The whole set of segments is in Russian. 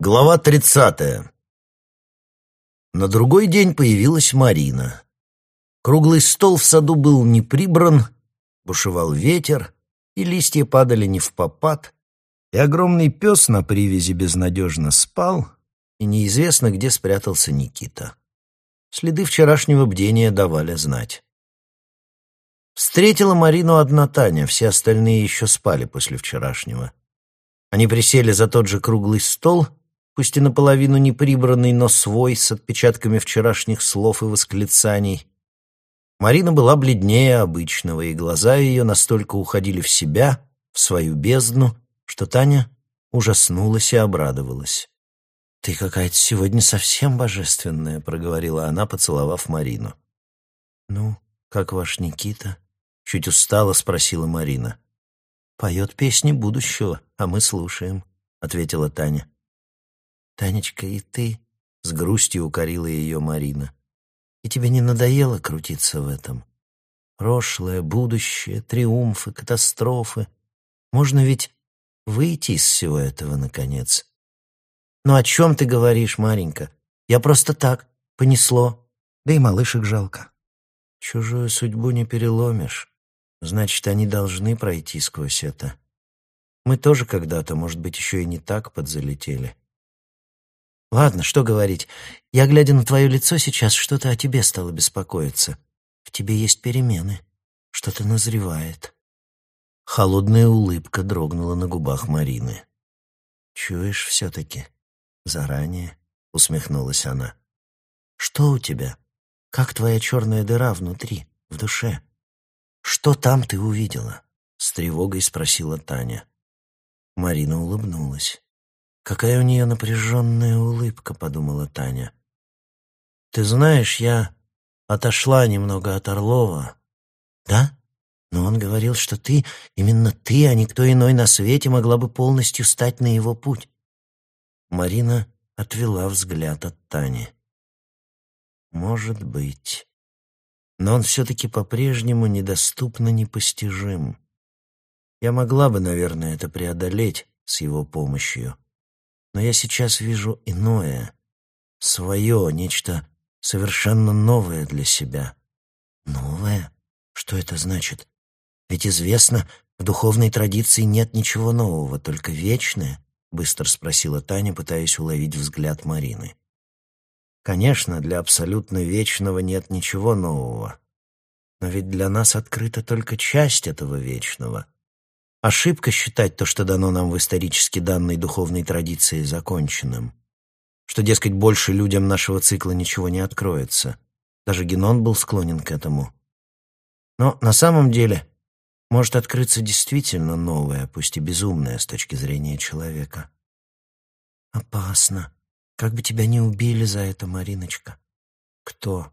Глава тридцатая. На другой день появилась Марина. Круглый стол в саду был не прибран, бушевал ветер, и листья падали не в попад, и огромный пес на привязи безнадежно спал, и неизвестно, где спрятался Никита. Следы вчерашнего бдения давали знать. Встретила Марину одна Таня, все остальные еще спали после вчерашнего. Они присели за тот же круглый стол — пусть и наполовину не прибранный, но свой, с отпечатками вчерашних слов и восклицаний. Марина была бледнее обычного, и глаза ее настолько уходили в себя, в свою бездну, что Таня ужаснулась и обрадовалась. «Ты какая-то сегодня совсем божественная», — проговорила она, поцеловав Марину. «Ну, как ваш Никита?» — чуть устало спросила Марина. «Поет песни будущего, а мы слушаем», — ответила Таня. «Танечка, и ты?» — с грустью укорила ее Марина. «И тебе не надоело крутиться в этом? Прошлое, будущее, триумфы, катастрофы. Можно ведь выйти из всего этого, наконец. Ну о чем ты говоришь, Маренька? Я просто так, понесло. Да и малышек жалко. Чужую судьбу не переломишь. Значит, они должны пройти сквозь это. Мы тоже когда-то, может быть, еще и не так подзалетели. Ладно, что говорить. Я, глядя на твое лицо сейчас, что-то о тебе стало беспокоиться. В тебе есть перемены. Что-то назревает. Холодная улыбка дрогнула на губах Марины. «Чуешь все-таки? Заранее?» — усмехнулась она. «Что у тебя? Как твоя черная дыра внутри, в душе? Что там ты увидела?» — с тревогой спросила Таня. Марина улыбнулась. «Какая у нее напряженная улыбка», — подумала Таня. «Ты знаешь, я отошла немного от Орлова». «Да? Но он говорил, что ты, именно ты, а никто иной на свете, могла бы полностью стать на его путь». Марина отвела взгляд от Тани. «Может быть. Но он все-таки по-прежнему недоступно непостижим. Я могла бы, наверное, это преодолеть с его помощью». Но я сейчас вижу иное, свое, нечто совершенно новое для себя. Новое? Что это значит? Ведь известно, в духовной традиции нет ничего нового, только вечное, быстро спросила Таня, пытаясь уловить взгляд Марины. Конечно, для абсолютно вечного нет ничего нового. Но ведь для нас открыта только часть этого вечного — Ошибка считать то, что дано нам в исторически данной духовной традиции, законченным. Что, дескать, больше людям нашего цикла ничего не откроется. Даже Генон был склонен к этому. Но на самом деле может открыться действительно новое, пусть и безумное с точки зрения человека. Опасно. Как бы тебя не убили за это, Мариночка. Кто?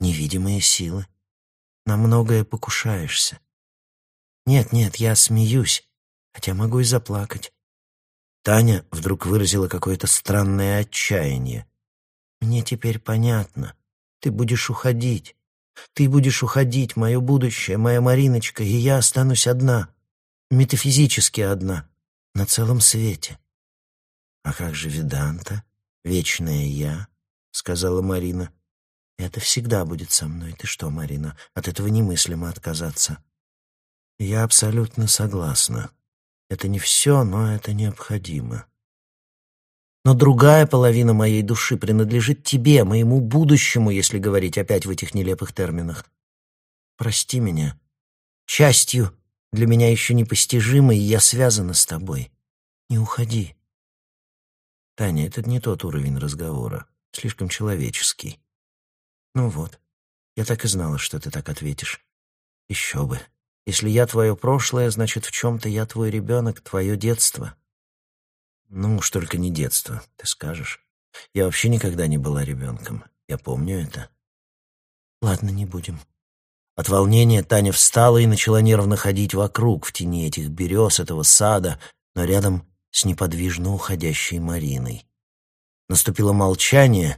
Невидимые силы. На многое покушаешься. Нет, нет, я смеюсь, хотя могу и заплакать. Таня вдруг выразила какое-то странное отчаяние. Мне теперь понятно. Ты будешь уходить. Ты будешь уходить, мое будущее, моя Мариночка, и я останусь одна, метафизически одна, на целом свете. А как же Веданта, вечное я, сказала Марина. Это всегда будет со мной. Ты что, Марина, от этого немыслимо отказаться. Я абсолютно согласна. Это не все, но это необходимо. Но другая половина моей души принадлежит тебе, моему будущему, если говорить опять в этих нелепых терминах. Прости меня. Частью для меня еще непостижимой, я связана с тобой. Не уходи. Таня, это не тот уровень разговора. Слишком человеческий. Ну вот, я так и знала, что ты так ответишь. Еще бы. Если я твое прошлое, значит, в чем-то я твой ребенок, твое детство. Ну уж только не детство, ты скажешь. Я вообще никогда не была ребенком. Я помню это. Ладно, не будем. От волнения Таня встала и начала нервно ходить вокруг, в тени этих берез, этого сада, но рядом с неподвижно уходящей Мариной. Наступило молчание,